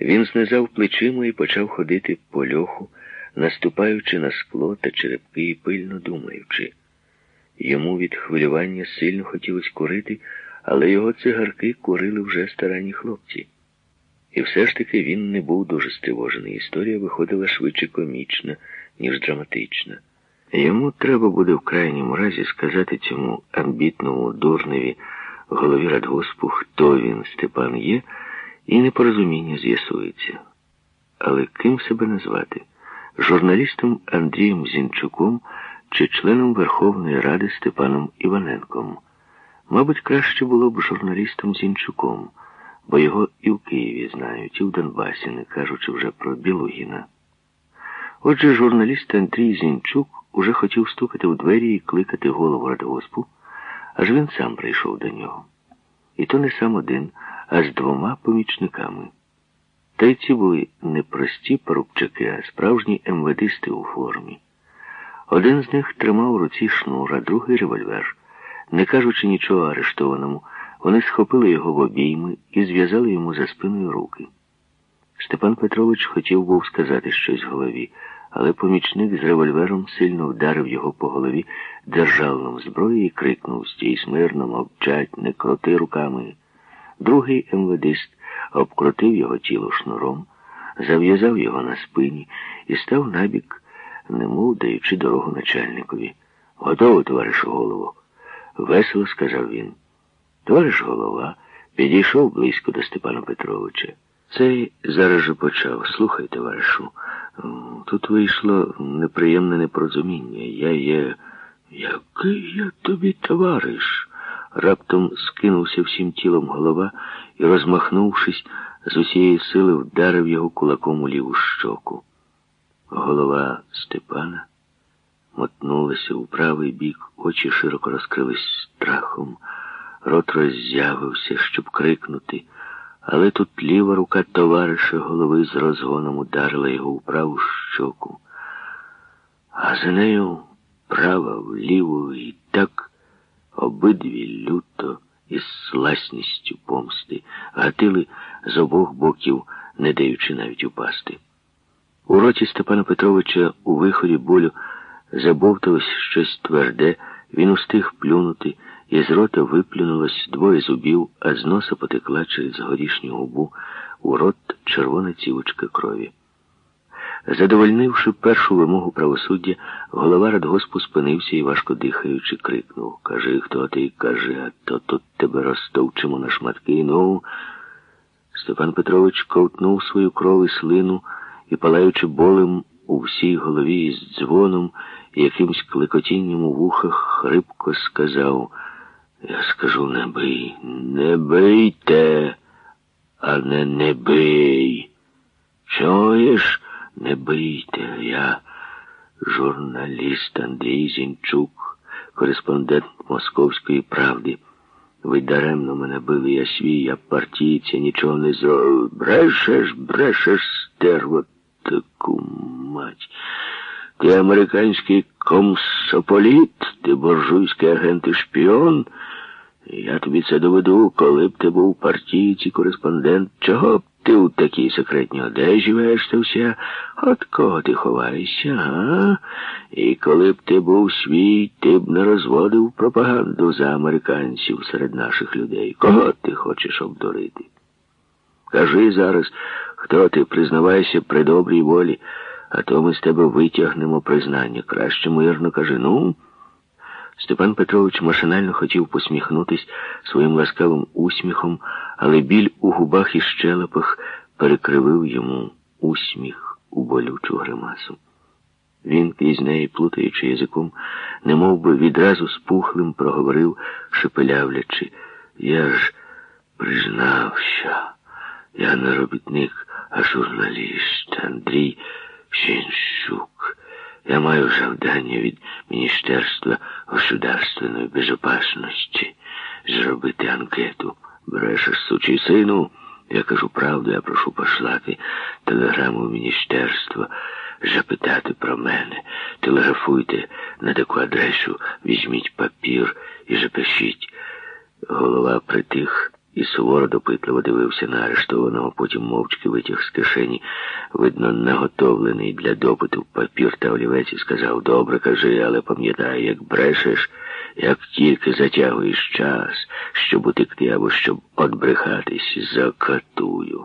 Він знизав плечима і почав ходити по льоху, наступаючи на скло та черепки і пильно думаючи. Йому від хвилювання сильно хотілося курити, але його цигарки курили вже старанні хлопці. І все ж таки він не був дуже стривожений. Історія виходила швидше комічна, ніж драматична. Йому треба буде в крайньому разі сказати цьому амбітному дурневі голові радгоспу, хто він, Степан є, і непорозуміння з'ясується. Але ким себе назвати? Журналістом Андрієм Зінчуком чи членом Верховної Ради Степаном Іваненком? Мабуть, краще було б журналістом Зінчуком, бо його і в Києві знають, і в Донбасі, не кажучи вже про Білугіна. Отже, журналіст Андрій Зінчук уже хотів стукати в двері і кликати голову радгоспу, аж він сам прийшов до нього. І то не сам один, а з двома помічниками. Та й ці були не прості порубчаки, а справжні МВДисти у формі. Один з них тримав у руці шнур, а другий револьвер. Не кажучи нічого арештованому, вони схопили його в обійми і зв'язали йому за спиною руки. Степан Петрович хотів був сказати щось голові, але помічник з револьвером сильно вдарив його по голові державним зброєю і крикнув Стій смирно, мовчать, не крути руками. Другий МВДист обкрутив його тіло шнуром, зав'язав його на спині і став набік, немов даючи дорогу начальникові. Готово, товаришу голову. Весело сказав він. Товариш голова підійшов близько до Степана Петровича. Цей зараз же почав. Слухай, товаришу, тут вийшло неприємне непорозуміння. Я є. Який я тобі товариш? Раптом скинувся всім тілом голова і, розмахнувшись, з усієї сили вдарив його кулаком у ліву щоку. Голова Степана мотнулася у правий бік, очі широко розкрились страхом, рот роззявився, щоб крикнути. Але тут ліва рука товариша голови з розгоном ударила його у праву щоку, а за нею права вліву і так обидві люто із сласністю помсти гатили з обох боків, не даючи навіть упасти. У роті Степана Петровича у виході болю забовталось щось тверде, він устиг плюнути. Із рота виплюнулось двоє зубів, а з носа потекла через горішню губу у рот червона цівочка крові. Задовольнивши першу вимогу правосуддя, голова радгоспу спинився і, важко дихаючи, крикнув Кажи, хто ти, кажи, а то тут тебе розтовчимо на шматки. Ну. Степан Петрович ковтнув свою кров і слину і, палаючи болем у всій голові із дзвоном і якимсь клекотінням у вухах, хрипко сказав я скажу не бий, не бийте, а не не бий. Чуєш, не бийте. Я журналіст Андрій Зінчук, кореспондент Московської правди. Ви даремно мене били, я свій, я партійця, нічого не зробив. Брешеш, брешеш, стерво таку мать. Ти американський комсополіт, ти буржуйський агент і шпіон. Я тобі це доведу, коли б ти був партійці, кореспондент. Чого б ти у такій секретній одежі вештався? От кого ти ховаєшся, га? І коли б ти був свій, ти б не розводив пропаганду за американців серед наших людей. Кого ти хочеш обдурити? Кажи зараз, хто ти, признавайся при добрій волі, а то ми з тебе витягнемо признання. Краще мирно кажи, ну. Степан Петрович машинально хотів посміхнутись своїм ласкавим усміхом, але біль у губах і щелепах перекривив йому усміх у болючу гримасу. Він, крізь неї, плутаючи язиком, немов би відразу спухлим проговорив, шепелявлячи. Я ж признався, я не робітник, а журналіст Андрій Щенщук. Я маю завдання від Міністерства государственної безопасності зробити анкету. Брешеш, сучий сину. Я кажу правду, я прошу послати телеграму в міністерство, запитати про мене. Телеграфуйте на таку адресу, візьміть папір і запишіть. Голова притих і суворо допитливо дивився на арештованого, потім мовчки витяг з кишені, видно, наготовлений для допиту папір та олівець і сказав, добре кажи, але пам'ятай, як брешеш, як тільки затягуєш час, щоб утекти або щоб отбрехатись, закатую.